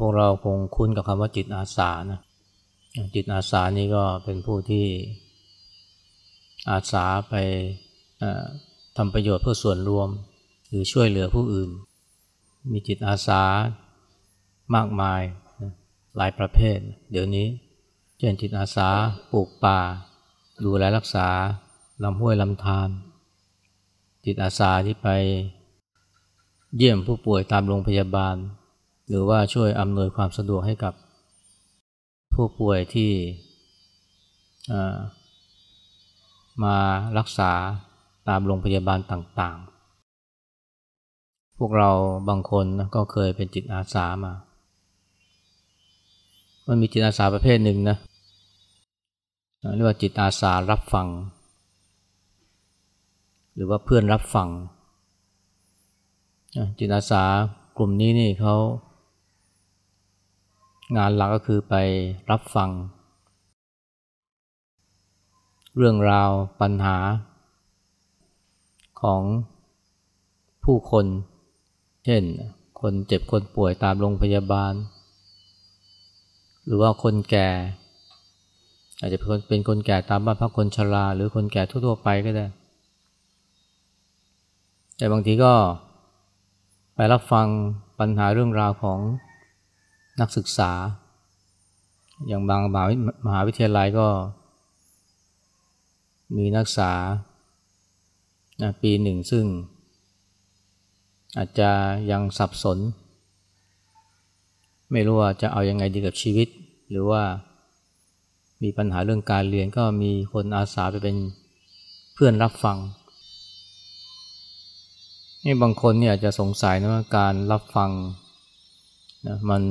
พวกเราคงคุ้นกับคำว่าจิตอาสานะจิตอาสานี่ก็เป็นผู้ที่อาสาไปทำประโยชน์เพื่อส่วนรวม หรือช่วยเหลือผู้อื่น มีจิตอาสามากมายหลายประเภท เดี๋ยวนี้เช่นจิตอาสาปลูกป่า ดูแลรักษาลำห้วยลำธารจิตอาสาที่ไปเยี่ยมผู้ป่วยตามโรงพยาบาล หรือว่าช่วยอำนวยความสะดวกให้กับผู้ป่วยที่มารักษาตามโรงพยาบาลต่างๆ พวกเราบางคนก็เคยเป็นจิตอาสามา มันมีจิตอาสาประเภทหนึ่งนะเรียกว่าจิตอาสารับฟัง หรือว่าเพื่อนรับฟัง จิตอาสากลุ่มนี้นี่เขา งานหลักก็คือไปรับฟัง เรื่องราวปัญหา ของผู้คน เช่น คนเจ็บคนป่วยตามโรงพยาบาล หรือว่าคนแก่ อาจจะเป็นคนแก่ตามบ้านพักคนชรา หรือคนแก่ทั่วๆไปก็ได้ แต่บางทีก็ไปรับฟังปัญหาเรื่องราวของ นักศึกษา อย่างบางมหาวิทยาลัยก็ มีนักศึกษาปีหนึ่งซึ่ง อาจจะยังสับสน ไม่รู้ว่าจะเอาอยัางไงดีกับชีวิต หรือว่ามีปัญหาเรื่องการเรียนก็มีคนอาสาไปเป็นเพื่อนรับฟังนี่บางคนเนี่ยจะสงสัยนะว่าการรับฟังนะมัน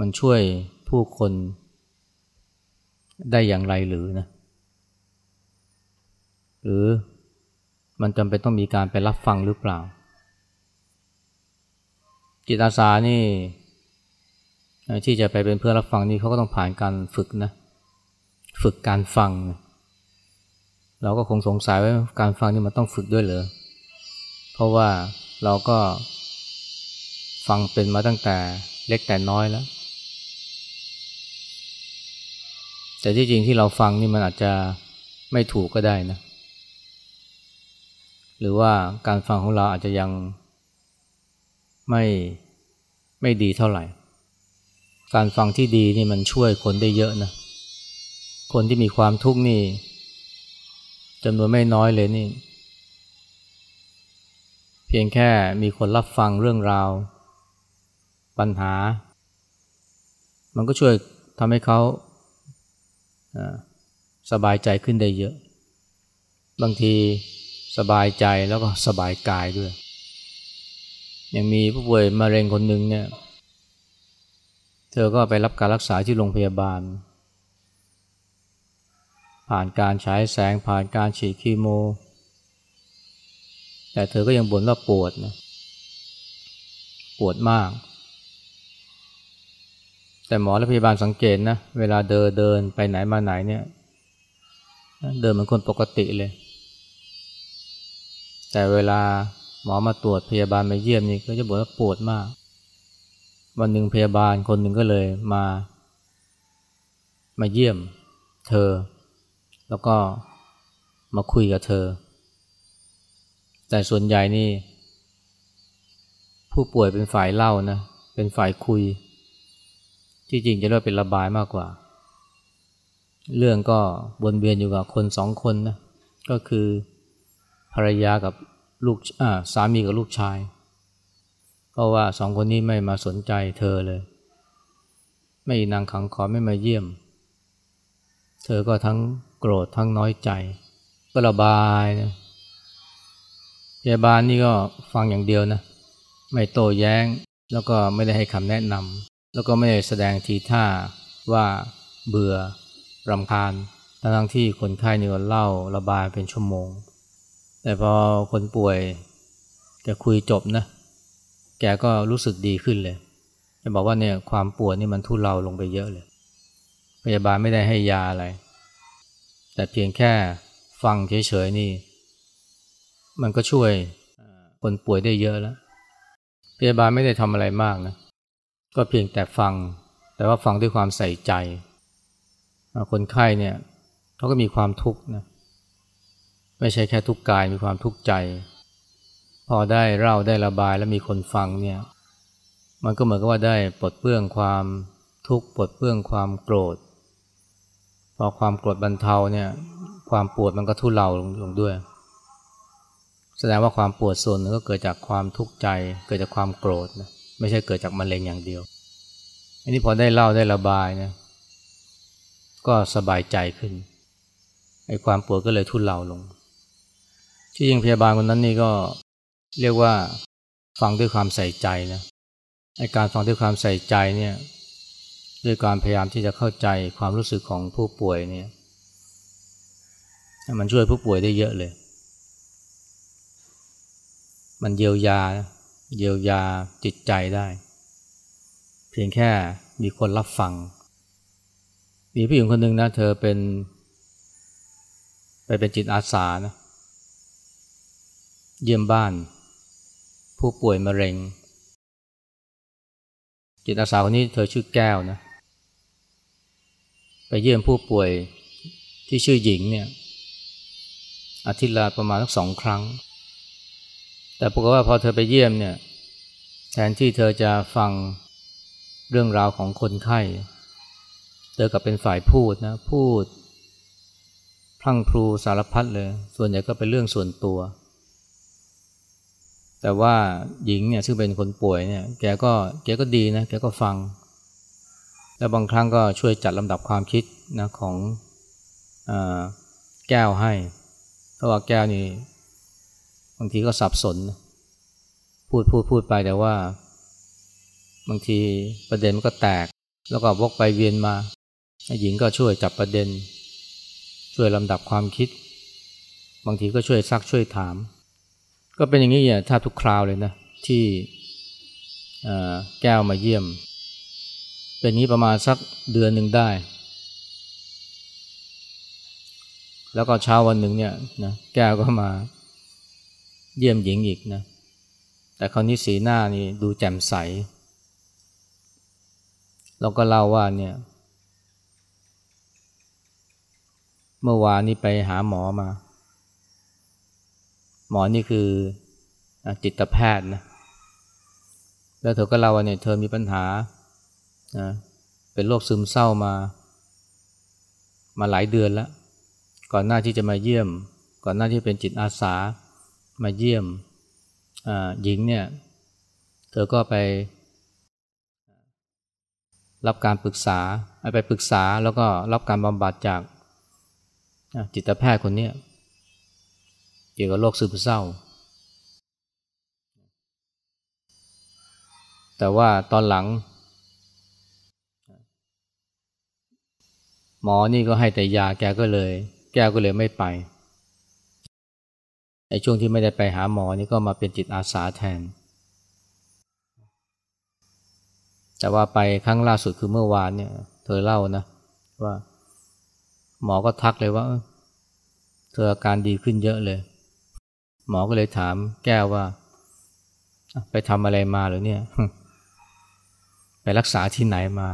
มันช่วยผู้คนได้อย่างไรหรือนะ หรือมันจำเป็นต้องมีการไปรับฟังหรือเปล่า จิตอาสานี่ที่จะไปเป็นเพื่อรับฟังนี่เขาก็ต้องผ่านการฝึกนะ ฝึกการฟังเราก็คงสงสัยว่าการฟังนี่มันต้องฝึกด้วยเหรอ เพราะว่าเราก็ฟังเป็นมาตั้งแต่เล็กแต่น้อยแล้ว แต่ที่จริงที่เราฟังนี่มันอาจจะไม่ถูกก็ได้นะ หรือว่าการฟังของเราอาจจะยังไม่ไม่ดีเท่าไหร่ การฟังที่ดีนี่มันช่วยคนได้เยอะนะ คนที่มีความทุกข์นี่จำนวนไม่น้อยเลยนี่ เพียงแค่มีคนรับฟังเรื่องราว ปัญหา มันก็ช่วยทำให้เขา สบายใจขึ้นได้เยอะ บางทีสบายใจแล้วก็สบายกายด้วย ยังมีผู้ป่วยมะเร็งคนหนึ่งเนี่ย เธอก็ไปรับการรักษาที่โรงพยาบาล ผ่านการใช้แสงผ่านการฉีดคีโม แต่เธอก็ยังบ่นว่าปวดนะ ปวดมาก แต่หมอและพยาบาลสังเกตนะ เวลาเดินเดินไปไหนมาไหนเนี่ย เดินเหมือนคนปกติเลย แต่เวลาหมอมาตรวจพยาบาลมาเยี่ยมนี่ก็จะบอกว่าปวดมาก วันหนึ่งพยาบาลคนหนึ่งก็เลยมา มาเยี่ยม เธอ แล้วก็มาคุยกับเธอ แต่ส่วนใหญ่นี่ ผู้ป่วยเป็นฝ่ายเล่านะ เป็นฝ่ายคุย ที่จริงจะเรียกเป็นระบายมากกว่า เรื่องก็วนเวียนอยู่กับคนสองคนนะก็คือภรรยากับลูกอ่าสามีกับลูกชาย เพราะว่าสองคนนี้ไม่มาสนใจเธอเลย ไม่นางขังขอไม่มาเยี่ยม เธอก็ทั้งโกรธทั้งน้อยใจ ก็ระบายนะพยาบาลนี่ก็ฟังอย่างเดียวนะ ไม่โต้แย้งแล้วก็ไม่ได้ให้คำแนะนำ แล้วก็ไม่ได้แสดงทีท่าว่าเบื่อรำคาญทั้งที่คนไข้นี่ก็เล่าระบายเป็นชั่วโมง แต่พอคนป่วยแกคุยจบนะ แกก็รู้สึกดีขึ้นเลยจะบอกว่าเนี่ยความปวดนี่มันทุเลาลงไปเยอะเลย พยาบาลไม่ได้ให้ยาอะไร แต่เพียงแค่ฟังเฉยๆนี่ มันก็ช่วยคนป่วยได้เยอะแล้ว พยาบาลไม่ได้ทำอะไรมากนะ ก็เพียงแต่ฟัง แต่ว่าฟังด้วยความใส่ใจ คนไข้เนี่ยเขาก็มีความทุกข์นะไม่ใช่แค่ทุกข์กายมีความทุกข์ใจ พอได้เล่าได้ระบายแล้วมีคนฟังเนี่ยมันก็เหมือนกับว่าได้ปลดเปลื้องความทุกข์ปลดเปลื้องความโกรธ พอความโกรธบรรเทาเนี่ยความปวดมันก็ทุเลาลงลงด้วย แสดงว่าความปวดส่วนนึงก็เกิดจากความทุกข์ใจ เกิดจากความโกรธนะ ไม่ใช่เกิดจากมะเร็งอย่างเดียว อันนี้พอได้เล่าได้ระบายนะก็สบายใจขึ้นไอ้ความปวดก็เลยทุเลาลงที่ยิงพยาบาลคนนั้นนี่ก็เรียกว่าฟังด้วยความใส่ใจนะไอ้การฟังด้วยความใส่ใจเนี่ยด้วยการพยายามที่จะเข้าใจความรู้สึกของผู้ป่วยเนี่ยมันช่วยผู้ป่วยได้เยอะเลย มันเยียวยา เยียวยาจิตใจได้ เพียงแค่มีคนรับฟัง มีผู้หญิงคนหนึ่งนะเธอเป็น ไปเป็นจิตอาสานะเยี่ยมบ้าน ผู้ป่วยมะเร็ง จิตอาสาคนนี้เธอชื่อแก้วนะไปเยี่ยมผู้ป่วยที่ชื่อหญิงเนี่ยอาทิตย์ละประมาณสักสองครั้ง แต่ปรากฏว่าพอเธอไปเยี่ยมเนี่ยแทนที่เธอจะฟังเรื่องราวของคนไข้ เธอกับเป็นฝ่ายพูดนะ พูด พลั่งพลูสารพัดเลย ส่วนใหญ่ก็เป็นเรื่องส่วนตัว แต่ว่าหญิงเนี่ยซึ่งเป็นคนป่วยเนี่ย แกก็แกก็ดีนะ แกก็ฟัง แล้วบางครั้งก็ช่วยจัดลำดับความคิดนะของอแก้วให้เพราะว่าแก้วนี่ บางทีก็สับสน พูดพูดพูดไปแต่ว่า บางทีประเด็นมันก็แตก แล้วก็วกไปเวียนมาหญิงก็ช่วยจับประเด็น ช่วยลำดับความคิด บางทีก็ช่วยซักช่วยถาม ก็เป็นอย่างนี้อย่าถ้าทุกคราวเลยนะ ที่แก้วมาเยี่ยม เป็นนี้ประมาณสักเดือนหนึ่งได้ แล้วก็เช้าวันหนึ่งเนี่ยนะแก้วก็มา เยี่ยมหญิงอีกนะ แต่คราวนี้สีหน้านี่ดูแจ่มใส เราก็เล่าว่าเนี่ย เมื่อวานนี้ไปหาหมอมา หมอนี่คือจิตแพทย์นะ แล้วเธอก็เล่าว่าเนี่ยเธอมีปัญหานะเป็นโรคซึมเศร้ามา มาหลายเดือนแล้ว ก่อนหน้าที่จะมาเยี่ยม ก่อนหน้าที่เป็นจิตอาสา มาเยี่ยมหญิงเนี่ย เธอก็ไปรับการปรึกษา ไปปรึกษาแล้วก็รับการบำบัดจากจิตแพทย์คนนี้เกี่ยวกับโรคซึมเศร้า แต่ว่าตอนหลัง หมอนี่ก็ให้แต่ยาแกก็เลย แกก็เลยไม่ไป ไอ้ช่วงที่ไม่ได้ไปหาหมอนี่ก็มาเป็นจิตอาสาแทน แต่ว่าไปครั้งล่าสุดคือเมื่อวานเนี่ย เธอเล่านะ ว่า หมอก็ทักเลยว่า เธออาการดีขึ้นเยอะเลย หมอก็เลยถามแก้วว่า ไปทำอะไรมาหรือเนี่ย ไปรักษาที่ไหนมา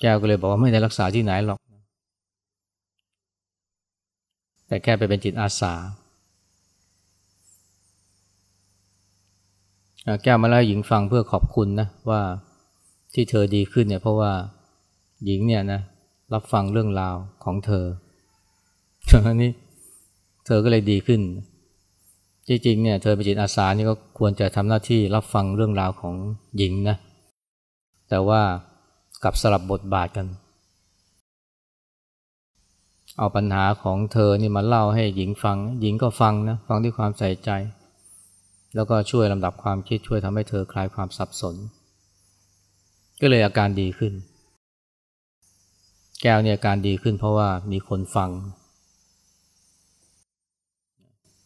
แก้วก็เลยบอกว่าไม่ได้รักษาที่ไหนหรอก แต่แค่ไปเป็นจิตอาสา แก้วมาเล่าหญิงฟังเพื่อขอบคุณนะว่าที่เธอดีขึ้นเนี่ยเพราะว่าหญิงเนี่ยนะรับฟังเรื่องราวของเธอฉะนั้นนี่เธอก็เลยดีขึ้น จริงๆเนี่ยเธอเป็นจิตอาสานี่ก็ควรจะทำหน้าที่รับฟังเรื่องราวของหญิงนะแต่ว่ากับสลับบทบาทกัน เอาปัญหาของเธอนี่มาเล่าให้หญิงฟัง หญิงก็ฟังนะฟังด้วยความใส่ใจ แล้วก็ช่วยลำดับความคิดช่วยทำให้เธอคลายความสับสน ก็เลยอาการดีขึ้น แก้วเนี่ยอาการดีขึ้นเพราะว่ามีคนฟัง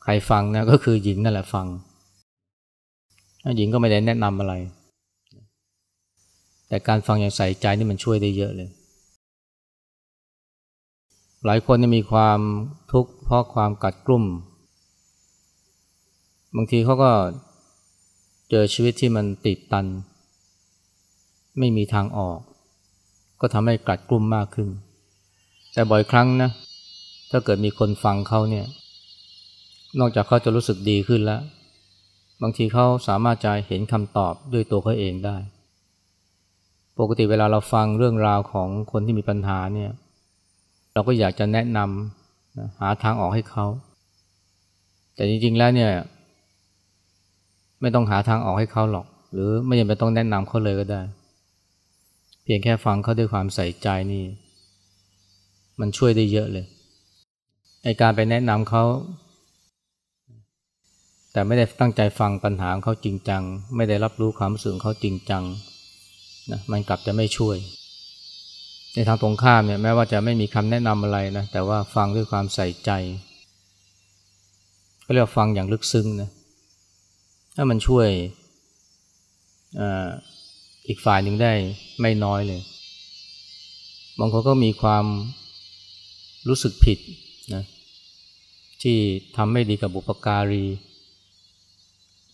ใครฟังนะก็คือหญิงนั่นแหละฟัง หญิงก็ไม่ได้แนะนำอะไร แต่การฟังอย่างใส่ใจนี่มันช่วยได้เยอะเลย หลายคนมีความทุกข์เพราะความกัดกลุ่ม บางทีเขาก็เจอชีวิตที่มันติดตัน ไม่มีทางออก ก็ทำให้กัดกลุ่มมากขึ้น แต่บ่อยครั้งนะ ถ้าเกิดมีคนฟังเขาเนี่ย นอกจากเขาจะรู้สึกดีขึ้นแล้ว บางทีเขาสามารถจะเห็นคำตอบด้วยตัวเขาเองได้ ปกติเวลาเราฟังเรื่องราวของคนที่มีปัญหาเนี่ย เราก็อยากจะแนะนำหาทางออกให้เขา แต่จริง ๆ แล้วเนี่ย ไม่ต้องหาทางออกให้เขาหรอก หรือไม่จำเป็นต้องแนะนำเขาเลยก็ได้ เพียงแค่ฟังเขาด้วยความใส่ใจนี่ มันช่วยได้เยอะเลยไอการไปแนะนำเขา แต่ไม่ได้ตั้งใจฟังปัญหาของเขาจริงจัง ไม่ได้รับรู้ความรู้สึกของเขาจริงจังนะมันกลับจะไม่ช่วย ในทางตรงข้ามเนี่ยแม้ว่าจะไม่มีคำแนะนำอะไรนะแต่ว่าฟังด้วยความใส่ใจก็เรียกฟังอย่างลึกซึ้งนะถ้ามันช่วยออีกฝ่ายหนึ่งได้ไม่น้อยเลยบางคนก็มีความรู้สึกผิดนะที่ทำไม่ดีกับบุปการี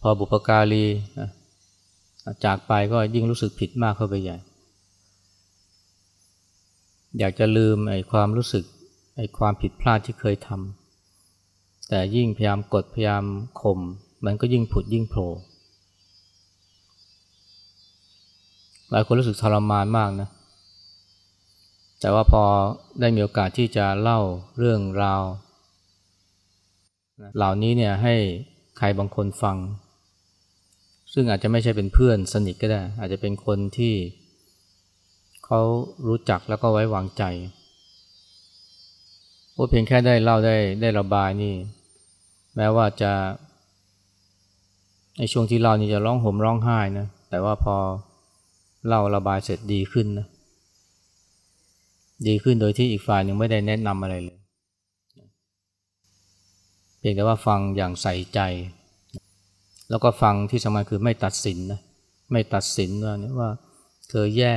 พอบุปการีนะจากไปก็ยิ่งรู้สึกผิดมากเข้าไปใหญ่ อยากจะลืมไอ้ความรู้สึกไอ้ความผิดพลาดที่เคยทำแต่ยิ่งพยายามกดพยายามข่มมันก็ยิ่งผุดยิ่งโผล่หลายคนรู้สึกทรมานมากนะแต่ว่าพอได้มีโอกาสที่จะเล่าเรื่องราว เหล่านี้เนี่ยให้ใครบางคนฟัง ซึ่งอาจจะไม่ใช่เป็นเพื่อนสนิทก็ได้ อาจจะเป็นคนที่ เขารู้จักแล้วก็ไว้วางใจว่าเพียงแค่ได้เล่าได้ได้ระบายนี่ แม้ว่าจะ ในช่วงที่เล่านี่จะร้องห่มร้องไห้นะแต่ว่าพอเล่าระบายเสร็จดีขึ้นนะดีขึ้นโดยที่อีกฝ่ายหนึ่งไม่ได้แนะนำอะไรเลย เพียงแต่ว่าฟังอย่างใส่ใจ แล้วก็ฟังที่สำคัญคือไม่ตัดสินนะไม่ตัดสินว่าเนี่ยว่า เธอแย่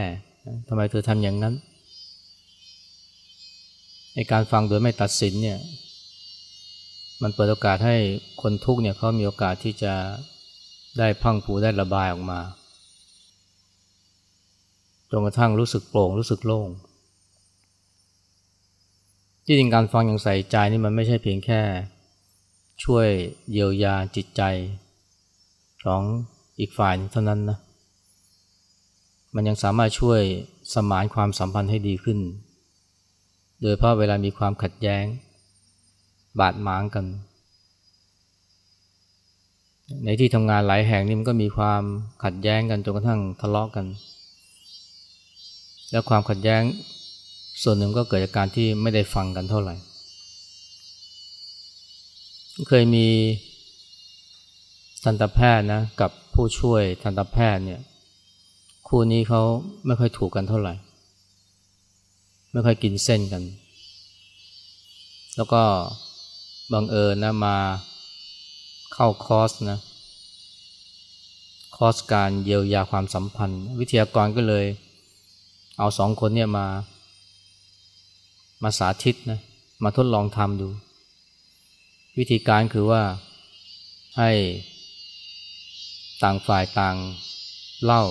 ทำไมเธอทำอย่างนั้นในการฟังโดยไม่ตัดสินเนี่ย มันเปิดโอกาสให้คนทุกเนี่ยเขามีโอกาสที่จะได้พังผูได้ระบายออกมาจนกระทั่งรู้สึกโปร่งรู้สึกโล่งที่จริงการฟังอย่างใส่ใจนี่มันไม่ใช่เพียงแค่ ช่วยเยียวยาจิตใจ ของอีกฝ่ายเท่านั้นนะ มันยังสามารถช่วยสมานความสัมพันธ์ให้ดีขึ้น โดยเพราะเวลามีความขัดแย้ง บาดหมางกัน ในที่ทำงานหลายแห่งนี่มันก็มีความขัดแย้งกันจนกระทั่งทะเลาะกกัน แล้วความขัดแย้งส่วนหนึ่งก็เกิดจากการที่ไม่ได้ฟังกันเท่าไหร่ เคยมีทันตแพทย์นะกับผู้ช่วยทันตแพทย์เนี่ย คู่นี้เขาไม่ค่อยถูกกันเท่าไหร่ ไม่ค่อยกินเส้นกัน แล้วก็บังเอิญนะมาเข้าคอร์สนะคอร์สการเยียวยาความสัมพันธ์ วิทยากรก็เลย เอาสองคนเนี่ยมา มาสาธิตนะมาทดลองทำดู วิธีการคือว่าให้ต่างฝ่ายต่างเล่า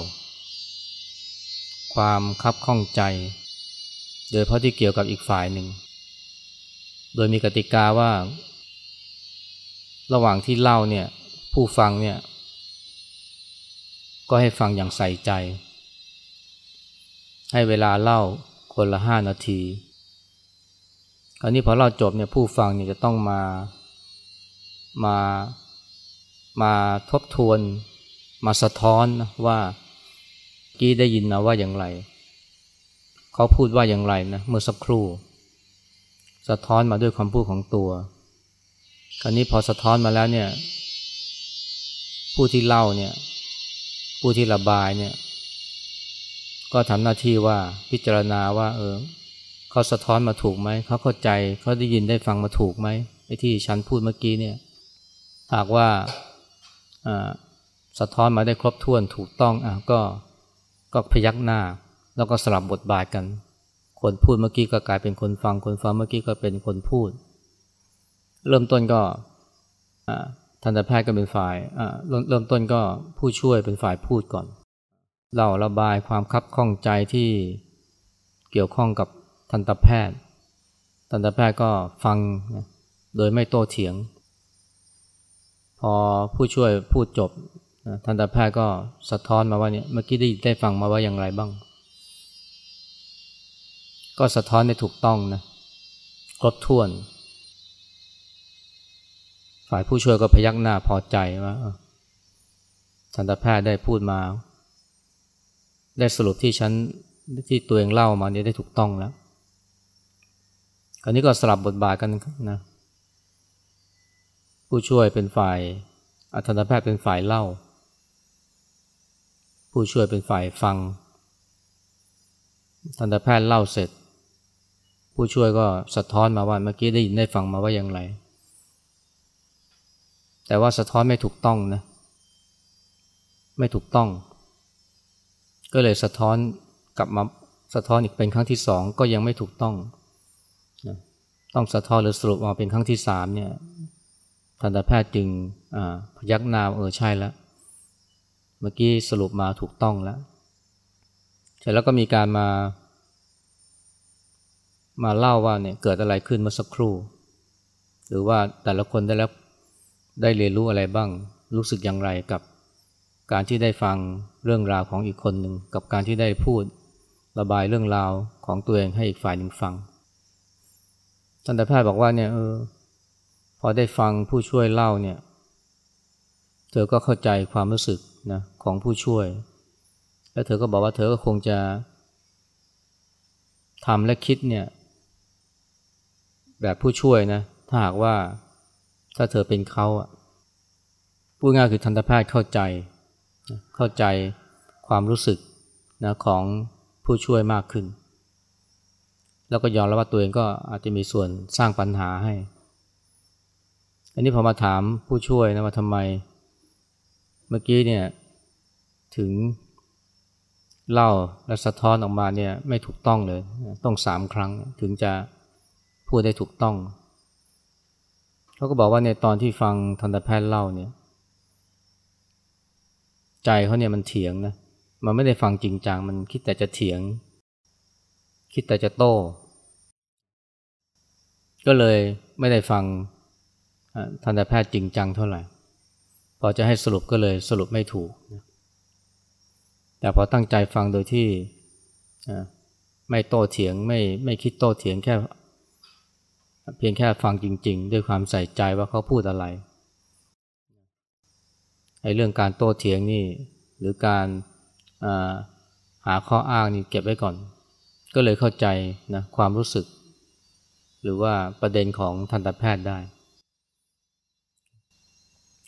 ความคับข้องใจ โดยเพราะที่เกี่ยวกับอีกฝ่ายหนึ่ง โดยมีกติกาว่า ระหว่างที่เล่าเนี่ยผู้ฟังเนี่ยก็ให้ฟังอย่างใส่ใจ ให้เวลาเล่าคนละห้านาทีคราวนี้พอเล่าจบเนี่ยผู้ฟังเนี่ยจะต้องมามามาทบทวน มาสะท้อนว่า กี้ได้ยินนะว่าอย่างไร เขาพูดว่าอย่างไรนะเมื่อสักครู่ สะท้อนมาด้วยคำพูดของตัว คราวนี้พอสะท้อนมาแล้วเนี่ย ผู้ที่เล่าเนี่ย ผู้ที่ระบายเนี่ย ก็ทำหน้าที่ว่าพิจารณาว่า เออเขาสะท้อนมาถูกไหมเขาเข้าใจเขาได้ยินได้ฟังมาถูกไหมไอ้ที่ฉันพูดเมื่อกี้เนี่ยหากว่าสะท้อนมาได้ครบถ้วนถูกต้องอะก็ ก็พยักหน้า แล้วก็สลับบทบาทกัน คนพูดเมื่อกี้ก็กลายเป็นคนฟัง คนฟังเมื่อกี้ก็เป็นคนพูด เริ่มต้นก็ทันตแพทย์ก็เป็นฝ่ายเริ่มต้นก็ผู้ช่วยเป็นฝ่ายพูดก่อนเล่าระบายความคับข้องใจที่เกี่ยวข้องกับทันตแพทย์ ทันตแพทย์ก็ฟังโดยไม่โต้เถียง พอผู้ช่วยพูดจบ ทันตแพทย์ก็สะท้อนมาว่าเนี่ยเมื่อกี้ได้ได้ฟังมาว่าอย่างไรบ้าง ก็สะท้อนได้ถูกต้องนะครบถ้วน ฝ่ายผู้ช่วยก็พยักหน้าพอใจว่าทันตแพทย์ได้พูดมา ได้สรุปที่ฉันที่ตัวเองเล่ามาเนี่ยได้ถูกต้องแล้วคราวนี้ก็สลับบทบาทกันนะผู้ช่วยเป็นฝ่ายอัธนแพทย์เป็นฝ่ายเล่า ผู้ช่วยเป็นฝ่ายฟัง ทันตแพทย์เล่าเสร็จ ผู้ช่วยก็สะท้อนมาว่าเมื่อกี้ได้ยินได้ฟังมาว่าอย่างไร แต่ว่าสะท้อนไม่ถูกต้องนะ ไม่ถูกต้อง ก็เลยสะท้อนกลับมาสะท้อนอีกเป็นครั้งที่สองก็ยังไม่ถูกต้องนะต้องสะท้อนหรือสรุปออกเป็นครั้งที่สามเนี่ยทันตแพทย์จึงพยักหน้าเออใช่แล้ว เมื่อกี้สรุปมาถูกต้องแล้วเสร็จแล้วก็มีการมา มาเล่าว่าเนี่ยเกิดอะไรขึ้นเมื่อสักครู่ หรือว่าแต่ละคนได้แล้วได้เรียนรู้อะไรบ้าง รู้สึกอย่างไรกับการที่ได้ฟังเรื่องราวของอีกคนหนึ่งกับการที่ได้พูดระบายเรื่องราวของตัวเองให้อีกฝ่ายหนึ่งฟังทันตแพทย์บอกว่าเนี่ยเออพอได้ฟังผู้ช่วยเล่าเนี่ย เธอก็เข้าใจความรู้สึก นะของผู้ช่วย แล้วเธอก็บอกว่าเธอก็คงจะทำและคิดเนี่ย แบบผู้ช่วยนะ ถ้าหากว่าถ้าเธอเป็นเขาอะพูดง่ายคือทันตแพทย์เข้าใจ เข้าใจความรู้สึกนะของผู้ช่วยมากขึ้น แล้วก็ยอมรับว่าตัวเองก็อาจจะมีส่วนสร้างปัญหาให้ อันนี้พอมาถามผู้ช่วยนะว่าทำไม เมื่อกี้เนี่ยถึงเล่าและสะท้อนออกมาเนี่ยไม่ถูกต้องเลย ต้องสามครั้งถึงจะพูดได้ถูกต้อง เขาก็บอกว่าในตอนที่ฟังทันตแพทย์เล่าเนี่ย ใจเขาเนี่ยมันเถียงนะ มันไม่ได้ฟังจริงจัง มันคิดแต่จะเถียง คิดแต่จะโต้ ก็เลยไม่ได้ฟังทันตแพทย์จริงจังเท่าไหร่ พอจะให้สรุปก็เลยสรุปไม่ถูก แต่พอตั้งใจฟังโดยที่ไม่โต้เถียงไม่ไม่คิดโต้เถียงแค่ เพียงแค่ฟังจริง ๆ ด้วยความใส่ใจว่าเขาพูดอะไรไอ้เรื่องการโต้เถียงนี่หรือการหาข้ออ้างนี่เก็บไว้ก่อน ก็เลยเข้าใจนะความรู้สึก หรือว่าประเด็นของทันตแพทย์ได้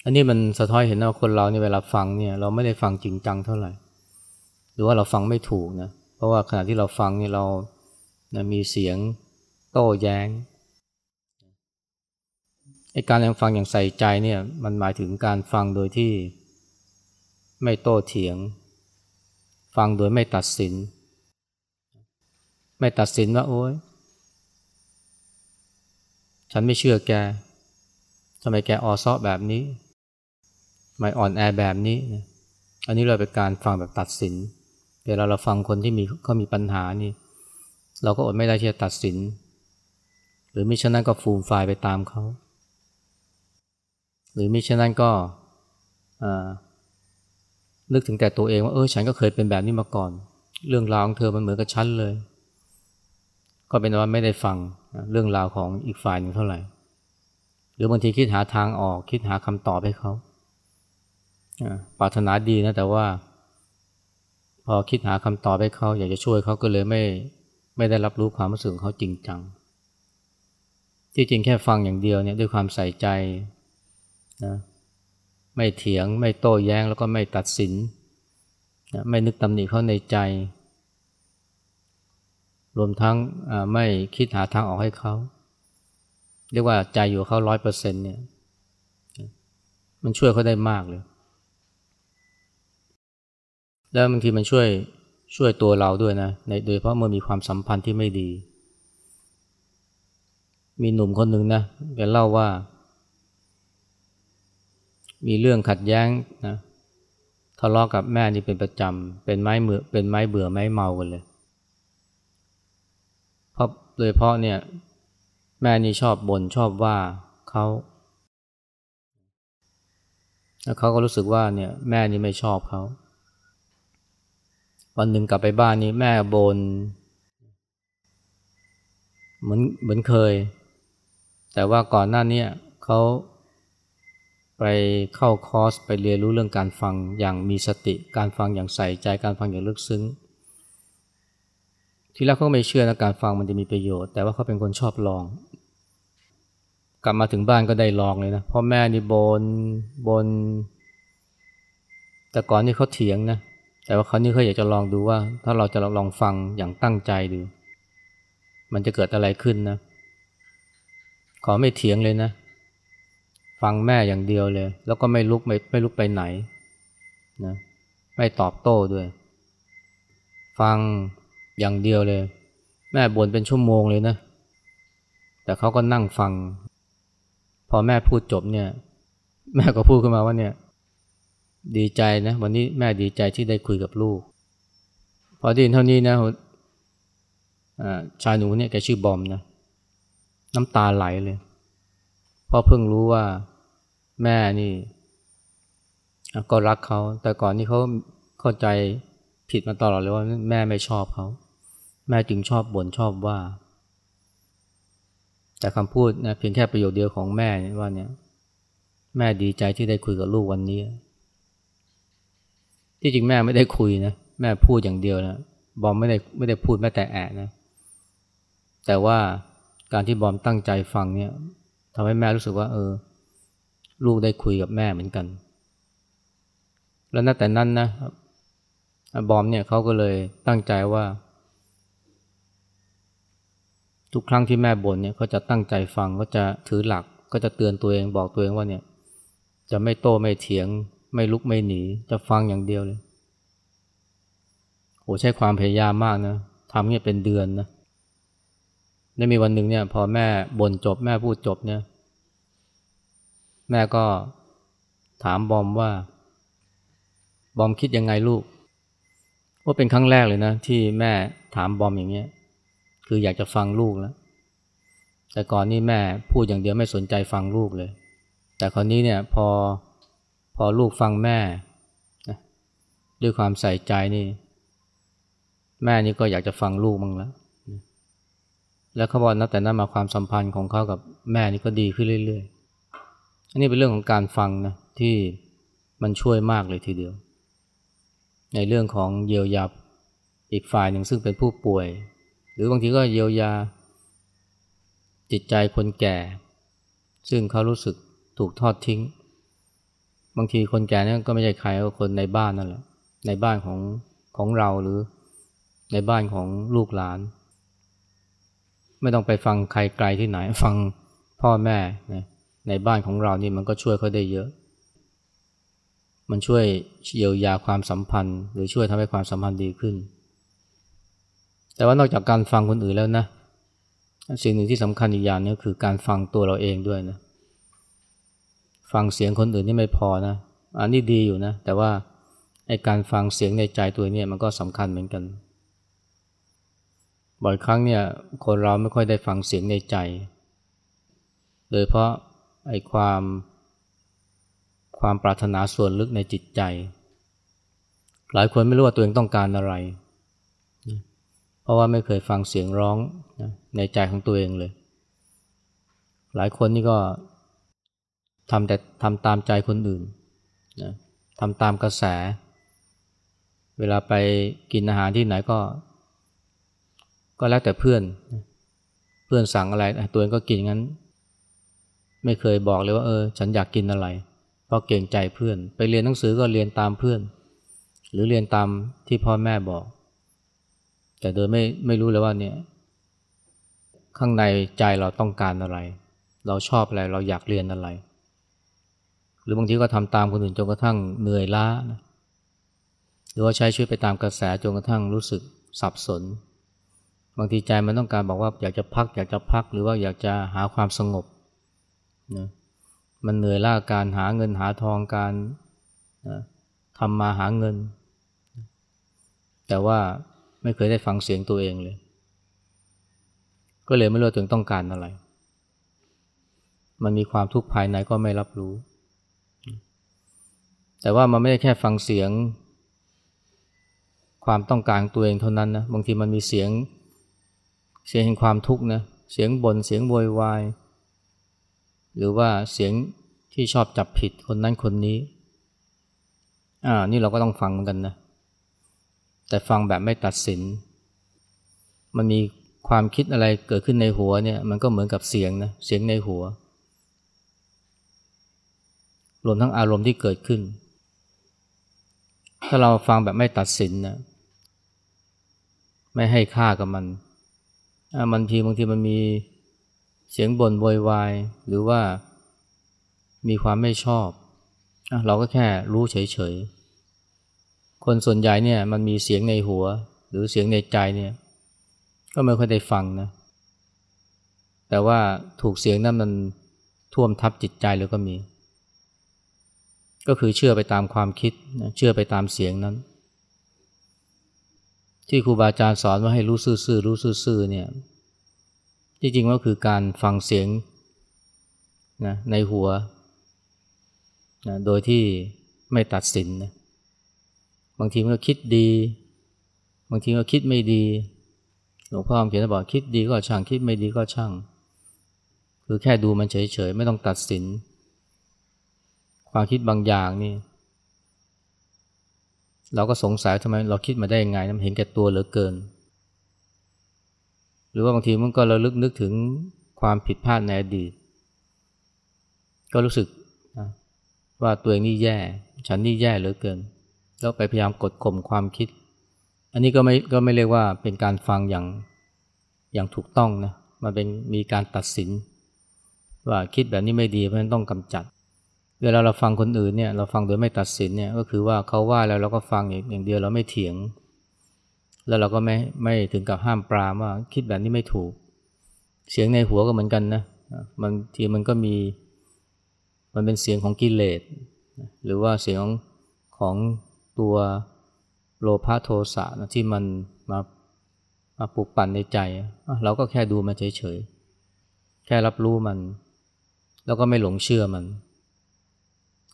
อันนี้มันสะท้อนเห็นว่าคนเราเนี่ยเวลาฟังเนี่ยเราไม่ได้ฟังจริงจังเท่าไหร่ หรือว่าเราฟังไม่ถูกนะ เพราะว่าขณะที่เราฟังเนี่ยเรานะมีเสียงโต้แย้งไอการฟังอย่างใส่ใจเนี่ยมันหมายถึงการฟังโดยที่ไม่โต้เถียง ฟังโดยไม่ตัดสิน ไม่ตัดสินว่าโอ๊ยฉันไม่เชื่อแกทำไมแกออซ้อแบบนี้ ไม่อ่อนแอแบบนี้อันนี้เราเป็นการฟังแบบตัดสิน เวลาเราฟังคนที่มีเขามีปัญหานี่ เราก็อดไม่ได้ที่จะตัดสิน หรือมิฉะนั้นก็ฟูมไฟไปตามเขา หรือมิฉะนั้นก็นึกถึงแต่ตัวเองว่าเออฉันก็เคยเป็นแบบนี้มาก่อน เรื่องราวของเธอมันเหมือนกับฉันเลย ก็เป็นว่าไม่ได้ฟังเรื่องราวของอีกฝ่ายหนึ่งเท่าไหร่ หรือบางทีคิดหาทางออกคิดหาคำตอบให้เขา ปรารถนาดีนะแต่ว่า พอคิดหาคำตอบให้เขาอยากจะช่วยเขาก็เลยไม่ไม่ได้รับรู้ความรู้สึกของเขาจริงจัง ที่จริงแค่ฟังอย่างเดียวเนี่ยด้วยความใส่ใจนะไม่เถียงไม่โต้แย้งแล้วก็ไม่ตัดสินนะไม่นึกตำหนิเขาในใจ รวมทั้งไม่คิดหาทางออกให้เขาเรียกว่าใจอยู่เขาร้อยเปอร์เซ็นเนี่ยมันช่วยเขาได้มากเลย แล้วบางทีมันช่วยช่วยตัวเราด้วยนะในโดยเพราะเมื่อมีความสัมพันธ์ที่ไม่ดี มีหนุ่มคนหนึ่งนะแกเล่าว่า มีเรื่องขัดแย้งนะทะเลาะกับแม่นี่เป็นประจำเป็นไม้เมือเป็นไม้เบื่อไม้เมากันเลยเพราะโดยเพราะเนี่ยแม่นี่ชอบบ่นชอบว่าเขาแล้วเขาก็รู้สึกว่าเนี่ยแม่นี่ไม่ชอบเขา วันหนึ่งกลับไปบ้านนี่แม่บนเหมือนเหมือนเคย แต่ว่าก่อนหน้านี้เขาไปเข้าคอร์สไปเรียนรู้เรื่องการฟังอย่างมีสติ การฟังอย่างใส่ใจการฟังอย่างลึกซึ้ง ที่แรกเขาไม่เชื่อนะการฟังมันจะมีประโยชน์ แต่ว่าเขาเป็นคนชอบลอง กลับมาถึงบ้านก็ได้ลองเลยนะพ่อแม่นี่บนบน แต่ก่อนนี่เขาเถียงนะ แต่ว่าคราวนี้เขาอยากจะลองดูว่า ถ้าเราจะลองฟังอย่างตั้งใจดู มันจะเกิดอะไรขึ้นนะ ขอไม่เถียงเลยนะ ฟังแม่อย่างเดียวเลย แล้วก็ไม่ลุกไม่ไม่ลุกไปไหนนะไม่ตอบโต้ด้วย ฟังอย่างเดียวเลย แม่บ่นเป็นชั่วโมงเลยนะ แต่เขาก็นั่งฟัง พอแม่พูดจบเนี่ย แม่ก็พูดขึ้นมาว่าเนี่ย ดีใจนะวันนี้แม่ดีใจที่ได้คุยกับลูก พอได้ยินเท่านี้นะชายหนูเนี่ยแกชื่อบอมนะน้ำตาไหลเลยพราะเพิ่งรู้ว่าแม่นี่ ก็รักเขา แต่ก่อนนี้เขาเข้าใจผิดมาตลอดเลยว่าแม่ไม่ชอบเขา แม่จึงชอบบ่นชอบว่า แต่คำพูดนะเพียงแค่ประโยคเดียวของแม่ว่าเนี่ย แม่ดีใจที่ได้คุยกับลูกวันนี้ ที่จริงแม่ไม่ได้คุยนะแม่พูดอย่างเดียวนะบอมไม่ได้ไม่ได้พูดแม้แต่แอะนะ แต่ว่าการที่บอมตั้งใจฟังเนี่ยทำให้แม่รู้สึกว่า เออ ลูกได้คุยกับแม่เหมือนกัน แล้วนับแต่นั้นนะบอมเนี่ยเขาก็เลยตั้งใจว่า ทุกครั้งที่แม่บ่นเนี่ยเขาจะตั้งใจฟังก็จะถือหลัก ก็จะเตือนตัวเองบอกตัวเองว่าเนี่ย จะไม่โต้ไม่เถียง ไม่ลุกไม่หนี จะฟังอย่างเดียวเลยโอ้ใช้ความพยายามมากนะทำเนี่ยเป็นเดือนนะได้มีวันหนึ่งเนี่ย พอแม่บ่นจบแม่พูดจบเนี่ย แม่ก็ถามบอมว่า บอมคิดยังไงลูกว่าเป็นครั้งแรกเลยนะ ที่แม่ถามบอมอย่างเงี้ย คืออยากจะฟังลูกแล้วแต่ก่อนนี่แม่พูดอย่างเดียวไม่สนใจฟังลูกเลย แต่คราวนี้เนี่ยพอ พอลูกฟังแม่ ด้วยความใส่ใจนี่ แม่นี่ก็อยากจะฟังลูกมั้งแล้วแล้วเขาบอกนะแต่นั้นมาความสัมพันธ์ของเขากับแม่นี่ก็ดีขึ้นเรื่อยๆ อันนี้เป็นเรื่องของการฟังนะที่มันช่วยมากเลยทีเดียว ในเรื่องของเยียวยาอีกฝ่ายหนึ่งซึ่งเป็นผู้ป่วย หรือบางทีก็เยียวยา จิตใจคนแก่ ซึ่งเขารู้สึกถูกทอดทิ้ง บางทีคนแก่นี่ก็ไม่ใช่ใครก็คนในบ้านนั่นแหละ ในบ้านของของเราหรือในบ้านของลูกหลาน ไม่ต้องไปฟังใครไกลที่ไหน ฟังพ่อแม่นะในบ้านของเรานี่มันก็ช่วยเขาได้เยอะ มันช่วยเยียวยาความสัมพันธ์ หรือช่วยทำให้ความสัมพันธ์ดีขึ้น แต่ว่านอกจากการฟังคนอื่นแล้วนะสิ่งหนึ่งที่สำคัญอีกอย่างนึงคือการฟังตัวเราเองด้วยนะ ฟังเสียงคนอื่นนี่ไม่พอนะอันนี้ดีอยู่นะ แต่ว่าไอ้การฟังเสียงในใจตัวเนี่ยมันก็สำคัญเหมือนกัน บ่อยครั้งเนี่ยคนเราไม่ค่อยได้ฟังเสียงในใจ โดยเพราะไอ้ความความปรารถนาส่วนลึกในจิตใจ หลายคนไม่รู้ว่าตัวเองต้องการอะไร เพราะว่าไม่เคยฟังเสียงร้องในใจของตัวเองเลย หลายคนนี่ก็ ทำแต่ทำตามใจคนอื่นนะทำตามกระแส เวลาไปกินอาหารที่ไหนก็ ก็แล้วแต่เพื่อน เพื่อนสั่งอะไรตัวเองก็กินงั้น ไม่เคยบอกเลยว่าเออ ฉันอยากกินอะไร เพราะเก่งใจเพื่อน ไปเรียนหนังสือก็เรียนตามเพื่อน หรือเรียนตามที่พ่อแม่บอก แต่โดยไม่ไม่รู้เลยว่าเนี่ย ข้างในใจเราต้องการอะไร เราชอบอะไรเราอยากเรียนอะไร รือบางทีก็ทำตามคนอื่นจนกระทั่งเหนื่อยล้านะหรือว่าใช้ชีวิตไปตามกระแสจนกระทั่งรู้สึกสับสน บางทีใจมันต้องการบอกว่าอยากจะพัก อยากจะพักหรือว่าอยากจะหาความสงบนะมันเหนื่อยล้าการหาเงินหาทองการทำมาหาเงิน แต่ว่าไม่เคยได้ฟังเสียงตัวเองเลย ก็เลยไม่รู้ถึงต้องการอะไร มันมีความทุกข์ภายในก็ไม่รับรู้ แต่ว่ามันไม่ได้แค่ฟังเสียง ความต้องการตัวเองเท่านั้นนะบางทีมันมีเสียงเสียงแห่งความทุกข์นะเสียงบน่นเสียงโวยวายหรือว่าเสียงที่ชอบจับผิดคนนั้นคนนี้อ่านี่เราก็ต้องฟังเหมือนกันนะแต่ฟังแบบไม่ตัดสิน มันมีความคิดอะไรเกิดขึ้นในหัวเนี่ยมันก็เหมือนกับเสียงนะเสียงในหัวรวมทั้งอารมณ์ที่เกิดขึ้น ถ้าเราฟังแบบไม่ตัดสินนะไม่ให้ค่ากับมันมันทีบางทีมันมีเสียงบ่นโวยวายหรือว่ามีความไม่ชอบ เราก็แค่รู้เฉยๆ คนส่วนใหญ่เนี่ยมันมีเสียงในหัว หรือเสียงในใจเนี่ยก็ไม่ค่อยได้ฟังนะแต่ว่าถูกเสียงนั้นมันท่วมทับจิตใจแล้วก็มี ก็คือเชื่อไปตามความคิดเชื่อไปตามเสียงนั้น ที่ครูบาอาจารย์สอนว่าให้รู้ซื่อๆรู้ซื่อๆเนี่ยจริงๆก็คือการฟังเสียงนะในหัวนะโดยที่ไม่ตัดสินนะบางทีมันก็คิดดี บางทีก็คิดไม่ดีหลวงพ่อเขียนบอกคิดดีก็ช่างคิดไม่ดีก็ช่าง คือแค่ดูมันเฉยๆ ไม่ต้องตัดสิน ความคิดบางอย่างนี่ เราก็สงสัยทำไมเราคิดมาได้ยังไงมันเห็นแก่ตัวเหลือเกิน หรือว่าบางทีมันก็ระลึกนึกถึงความผิดพลาดในอดีต ก็รู้สึกว่าตัวเองนี่แย่ ฉันนี่แย่เหลือเกิน แล้วไปพยายามกดข่มความคิด อันนี้ก็ไม่ก็ไม่เรียกว่าเป็นการฟังอย่างอย่างถูกต้องนะมันเป็นมีการตัดสิน ว่าคิดแบบนี้ไม่ดีเพราะฉะนั้นต้องกำจัด เวลาเราฟังคนอื่นเนี่ยเราฟังโดยไม่ตัดสินเนี่ยก็คือว่าเขาว่าแล้วเราก็ฟังอย่างเดียวเราไม่เถียง แล้วเราก็ไม่ไม่ถึงกับห้ามปรามว่าคิดแบบนี้ไม่ถูก เสียงในหัวก็เหมือนกันนะมันทีมันก็มีมันเป็นเสียงของกิเลสหรือว่าเสียงของตัวโลภะโทสะนะที่มันมามาปลุกปั่นในใจ เราก็แค่ดูมันเฉยๆ แค่รับรู้มัน แล้วก็ไม่หลงเชื่อมัน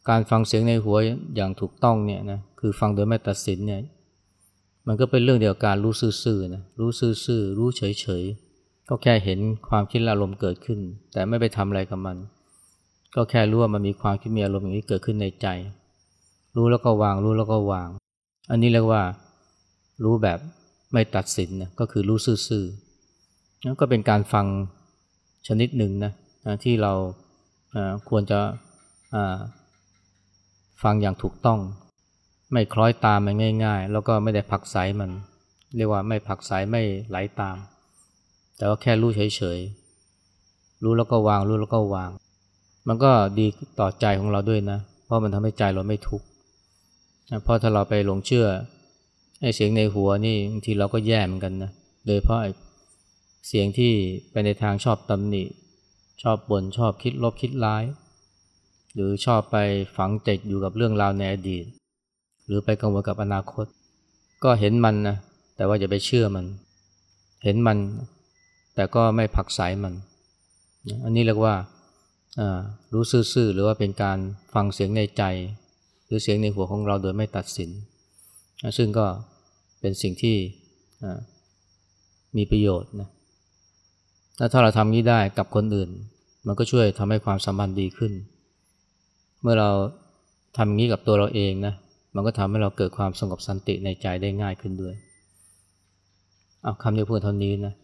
การฟังเสียงในหัวอย่างถูกต้องเนี่ยนะคือฟังโดยไม่ตัดสินเนี่ยมันก็เป็นเรื่องเดียวกับการรู้ซื่อๆนะรู้ซื่อๆรู้เฉยๆก็แค่เห็นความคิดอารมณ์เกิดขึ้น แต่ไม่ไปทำอะไรกับมัน ก็แค่รู้ว่ามันมีความคิดมีอารมณ์อย่างนี้เกิดขึ้นในใจ รู้แล้วก็วางรู้แล้วก็วาง อันนี้เรียกว่ารู้แบบไม่ตัดสินนะก็คือรู้ซื่อๆนั่นก็เป็นการฟังชนิดหนึ่งนะที่เราควรจะ ฟังอย่างถูกต้อง ไม่คล้อยตามมันง่าย ๆ แล้วก็ไม่ได้ผักสายมัน เรียกว่าไม่ผักสายไม่ไหลาตาม แต่ว่าแค่รู้เฉยๆ รู้แล้วก็วาง รู้แล้วก็วาง มันก็ดีต่อใจของเราด้วยนะ เพราะมันทำให้ใจเราไม่ทุกข์เพราะถ้าเราไปหลงเชื่อไอ้เสียงในหัวนี่บางทีเราก็แย่เหมือนกันนะ โดยเพราะเสียงที่ไปในทางชอบตำหนิ ชอบบน่นชอบคิดลบคิดร้าย หรือชอบไปฝังใจอยู่กับเรื่องราวในอดีต หรือไปกังวลกับอนาคต ก็เห็นมันนะแต่ว่าอย่าไปเชื่อมัน เห็นมันแต่ก็ไม่ผักสายมัน อันนี้เรียกว่ารู้ซื่อๆหรือว่าเป็นการฟังเสียงในใจ หรือเสียงในหัวของเราโดยไม่ตัดสิน ซึ่งก็เป็นสิ่งที่มีประโยชน์นะถ้าเราทำนี้ได้กับคนอื่น มันก็ช่วยทำให้ความสัมพันธ์ดีขึ้น เมื่อเราทำอย่างนี้กับตัวเราเองนะ มันก็ทำให้เราเกิดความสงบสันติในใจได้ง่ายขึ้นด้วย เอาคำนี้พูดเท่านี้นะ